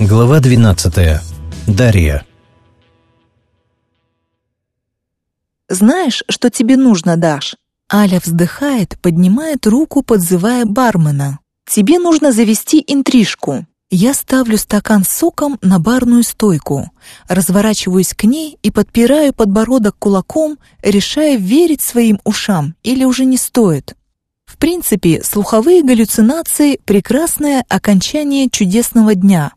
Глава 12. Дарья. «Знаешь, что тебе нужно, Даш?» Аля вздыхает, поднимает руку, подзывая бармена. «Тебе нужно завести интрижку». Я ставлю стакан с соком на барную стойку, разворачиваюсь к ней и подпираю подбородок кулаком, решая, верить своим ушам или уже не стоит. В принципе, слуховые галлюцинации — прекрасное окончание чудесного дня.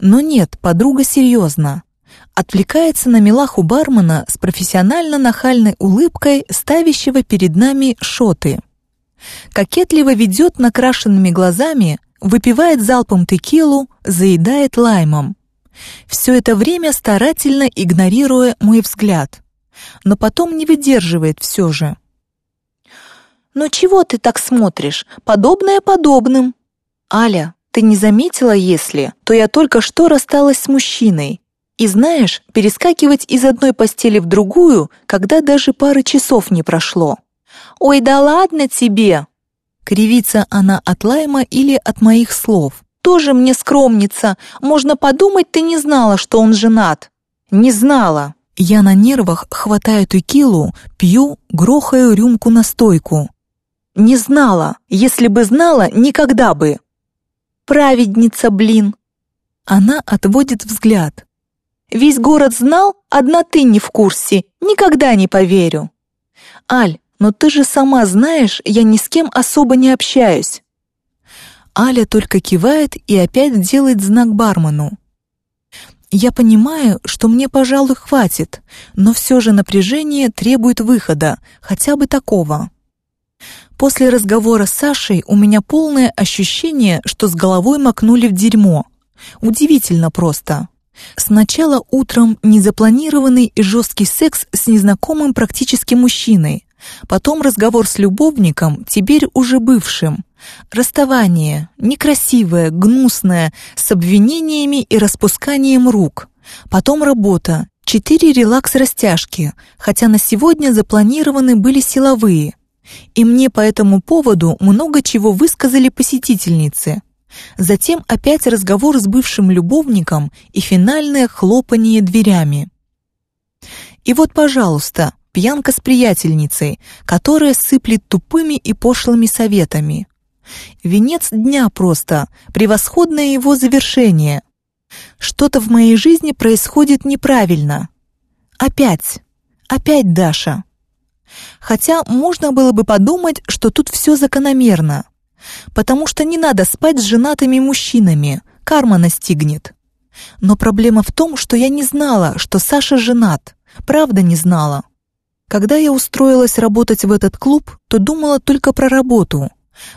Но нет, подруга серьезно. Отвлекается на милаху бармена с профессионально нахальной улыбкой, ставящего перед нами шоты. Кокетливо ведет накрашенными глазами — выпивает залпом текилу, заедает лаймом. Все это время старательно игнорируя мой взгляд, но потом не выдерживает все же. «Ну чего ты так смотришь? Подобное подобным!» «Аля, ты не заметила, если, то я только что рассталась с мужчиной. И знаешь, перескакивать из одной постели в другую, когда даже пары часов не прошло. Ой, да ладно тебе!» Кривится она от лайма или от моих слов. «Тоже мне скромница. Можно подумать, ты не знала, что он женат». «Не знала». Я на нервах хватаю текилу, пью, грохаю рюмку на стойку. «Не знала. Если бы знала, никогда бы». «Праведница, блин!» Она отводит взгляд. «Весь город знал, одна ты не в курсе. Никогда не поверю». «Аль, но ты же сама знаешь, я ни с кем особо не общаюсь». Аля только кивает и опять делает знак бармену. Я понимаю, что мне, пожалуй, хватит, но все же напряжение требует выхода, хотя бы такого. После разговора с Сашей у меня полное ощущение, что с головой макнули в дерьмо. Удивительно просто. Сначала утром незапланированный и жесткий секс с незнакомым практически мужчиной, Потом разговор с любовником, теперь уже бывшим. Расставание, некрасивое, гнусное, с обвинениями и распусканием рук. Потом работа, четыре релакс-растяжки, хотя на сегодня запланированы были силовые. И мне по этому поводу много чего высказали посетительницы. Затем опять разговор с бывшим любовником и финальное хлопанье дверями. И вот, пожалуйста, пьянка с приятельницей, которая сыплет тупыми и пошлыми советами. Венец дня просто, превосходное его завершение. Что-то в моей жизни происходит неправильно. Опять, опять Даша. Хотя можно было бы подумать, что тут все закономерно. Потому что не надо спать с женатыми мужчинами, карма настигнет. Но проблема в том, что я не знала, что Саша женат. Правда не знала. Когда я устроилась работать в этот клуб, то думала только про работу.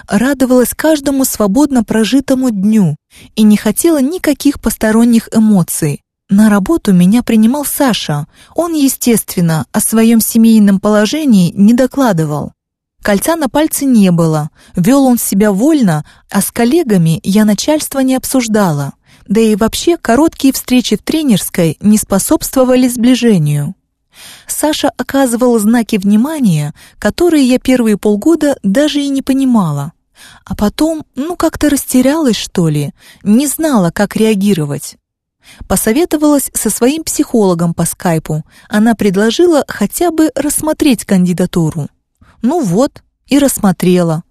Радовалась каждому свободно прожитому дню и не хотела никаких посторонних эмоций. На работу меня принимал Саша. Он, естественно, о своем семейном положении не докладывал. Кольца на пальце не было, вел он себя вольно, а с коллегами я начальство не обсуждала. Да и вообще короткие встречи в тренерской не способствовали сближению. Саша оказывал знаки внимания, которые я первые полгода даже и не понимала. А потом, ну, как-то растерялась, что ли, не знала, как реагировать. Посоветовалась со своим психологом по скайпу. Она предложила хотя бы рассмотреть кандидатуру. Ну вот, и рассмотрела.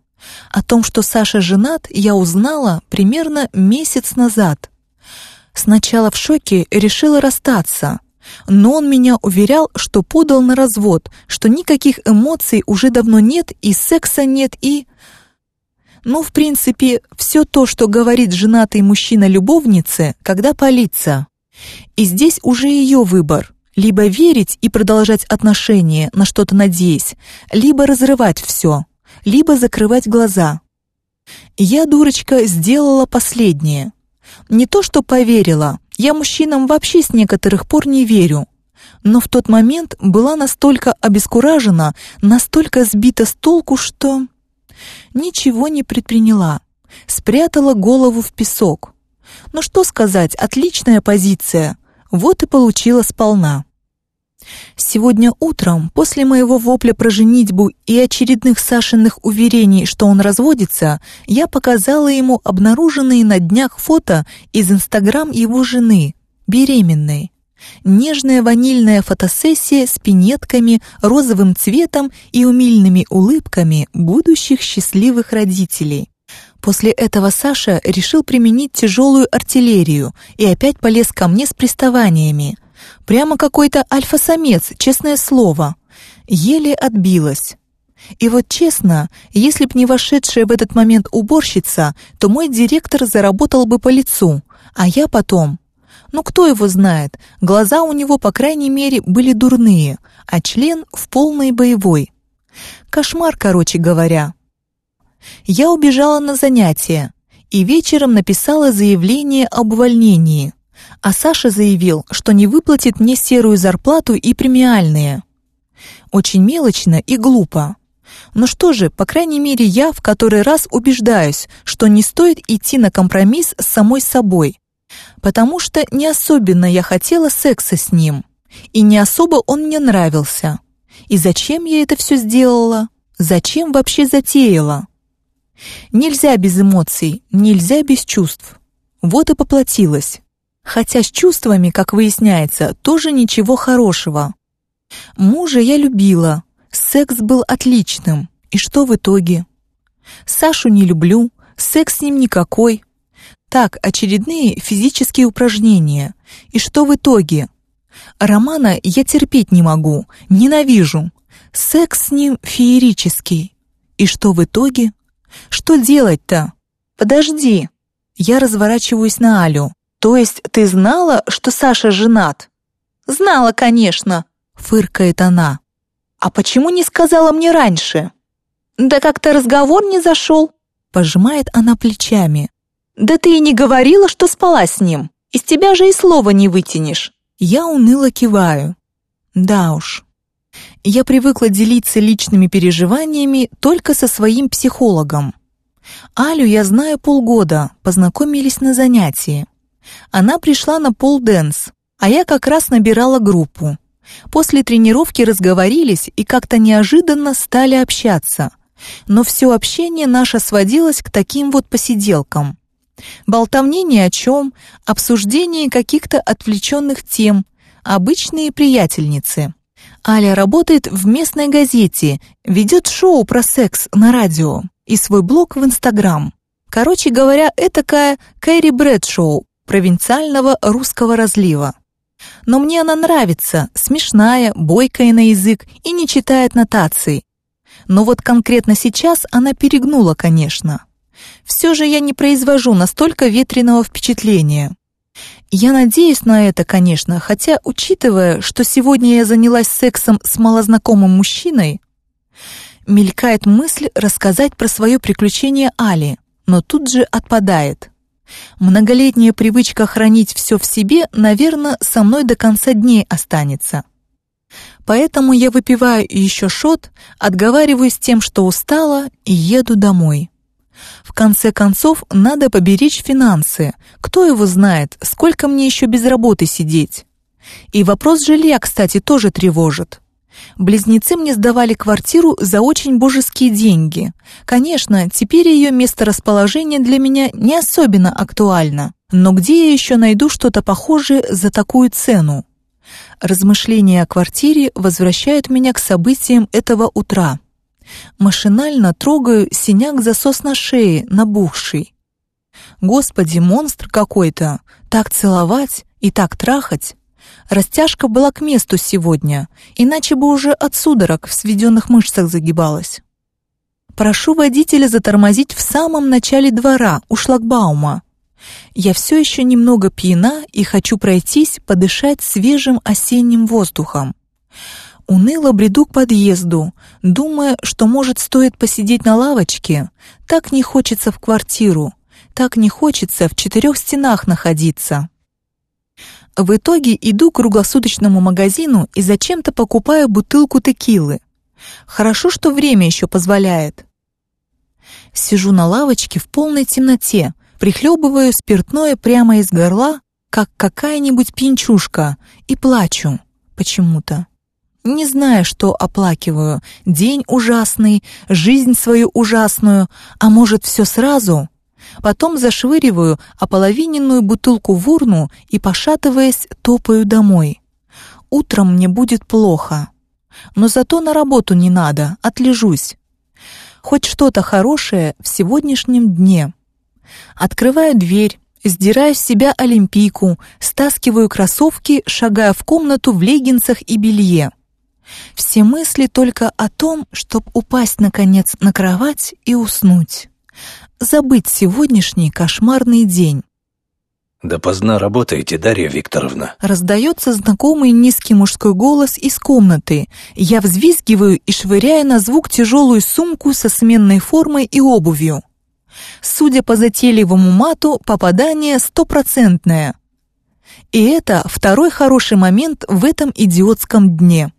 О том, что Саша женат, я узнала примерно месяц назад. Сначала в шоке решила расстаться, но он меня уверял, что подал на развод, что никаких эмоций уже давно нет и секса нет и... Ну, в принципе, все то, что говорит женатый мужчина любовнице, когда палится. И здесь уже ее выбор. Либо верить и продолжать отношения, на что-то надеясь, либо разрывать все, либо закрывать глаза. Я, дурочка, сделала последнее. Не то, что поверила, я мужчинам вообще с некоторых пор не верю. Но в тот момент была настолько обескуражена, настолько сбита с толку, что... Ничего не предприняла. Спрятала голову в песок. Ну что сказать, отличная позиция. Вот и получила сполна. Сегодня утром, после моего вопля про женитьбу и очередных Сашиных уверений, что он разводится, я показала ему обнаруженные на днях фото из Инстаграм его жены, беременной. Нежная ванильная фотосессия с пинетками, розовым цветом и умильными улыбками будущих счастливых родителей. После этого Саша решил применить тяжелую артиллерию и опять полез ко мне с приставаниями. Прямо какой-то альфа-самец, честное слово. Еле отбилась. И вот честно, если б не вошедшая в этот момент уборщица, то мой директор заработал бы по лицу, а я потом... Ну кто его знает, глаза у него, по крайней мере, были дурные, а член в полной боевой. Кошмар, короче говоря. Я убежала на занятия и вечером написала заявление об увольнении а Саша заявил, что не выплатит мне серую зарплату и премиальные. Очень мелочно и глупо. Но что же, по крайней мере, я в который раз убеждаюсь, что не стоит идти на компромисс с самой собой, потому что не особенно я хотела секса с ним, и не особо он мне нравился. И зачем я это все сделала? Зачем вообще затеяла? Нельзя без эмоций, нельзя без чувств. Вот и поплатилась. Хотя с чувствами, как выясняется, тоже ничего хорошего. Мужа я любила, секс был отличным. И что в итоге? Сашу не люблю, секс с ним никакой. Так, очередные физические упражнения. И что в итоге? Романа я терпеть не могу, ненавижу. Секс с ним феерический. И что в итоге? Что делать-то? Подожди. Я разворачиваюсь на Алю. «То есть ты знала, что Саша женат?» «Знала, конечно», — фыркает она. «А почему не сказала мне раньше?» «Да как-то разговор не зашел», — пожимает она плечами. «Да ты и не говорила, что спала с ним. Из тебя же и слова не вытянешь». Я уныло киваю. Да уж. Я привыкла делиться личными переживаниями только со своим психологом. Алю я знаю полгода, познакомились на занятии. Она пришла на пол-дэнс, а я как раз набирала группу. После тренировки разговорились и как-то неожиданно стали общаться. Но все общение наше сводилось к таким вот посиделкам. Болтовне ни о чем, обсуждение каких-то отвлеченных тем, обычные приятельницы. Аля работает в местной газете, ведет шоу про секс на радио и свой блог в Инстаграм. Короче говоря, этакая Кэрри Брэдшоу, провинциального русского разлива. Но мне она нравится, смешная, бойкая на язык и не читает нотаций. Но вот конкретно сейчас она перегнула, конечно. Все же я не произвожу настолько ветреного впечатления. Я надеюсь на это, конечно, хотя, учитывая, что сегодня я занялась сексом с малознакомым мужчиной, мелькает мысль рассказать про свое приключение Али, но тут же отпадает. Многолетняя привычка хранить все в себе, наверное, со мной до конца дней останется. Поэтому я выпиваю еще шот, отговариваюсь тем, что устала, и еду домой. В конце концов, надо поберечь финансы. Кто его знает, сколько мне еще без работы сидеть? И вопрос жилья, кстати, тоже тревожит. Близнецы мне сдавали квартиру за очень божеские деньги. Конечно, теперь ее месторасположение для меня не особенно актуально. Но где я еще найду что-то похожее за такую цену? Размышления о квартире возвращают меня к событиям этого утра. Машинально трогаю синяк-засос на шее, набухший. Господи, монстр какой-то! Так целовать и так трахать! Растяжка была к месту сегодня, иначе бы уже от судорог в сведенных мышцах загибалась. Прошу водителя затормозить в самом начале двора, у шлагбаума. Я все еще немного пьяна и хочу пройтись, подышать свежим осенним воздухом. Уныло бреду к подъезду, думая, что, может, стоит посидеть на лавочке. Так не хочется в квартиру, так не хочется в четырех стенах находиться. В итоге иду к круглосуточному магазину и зачем-то покупаю бутылку текилы. Хорошо, что время еще позволяет. Сижу на лавочке в полной темноте, прихлебываю спиртное прямо из горла, как какая-нибудь пьянчушка, и плачу почему-то. Не зная, что оплакиваю. День ужасный, жизнь свою ужасную, а может, все сразу? Потом зашвыриваю ополовиненную бутылку в урну и, пошатываясь, топаю домой. Утром мне будет плохо. Но зато на работу не надо, отлежусь. Хоть что-то хорошее в сегодняшнем дне. Открываю дверь, сдираю с себя олимпийку, стаскиваю кроссовки, шагая в комнату в леггинсах и белье. Все мысли только о том, чтобы упасть, наконец, на кровать и уснуть. Забыть сегодняшний кошмарный день. «Допоздна работаете, Дарья Викторовна?» Раздается знакомый низкий мужской голос из комнаты. Я взвизгиваю и швыряю на звук тяжелую сумку со сменной формой и обувью. Судя по затейливому мату, попадание стопроцентное. И это второй хороший момент в этом идиотском дне.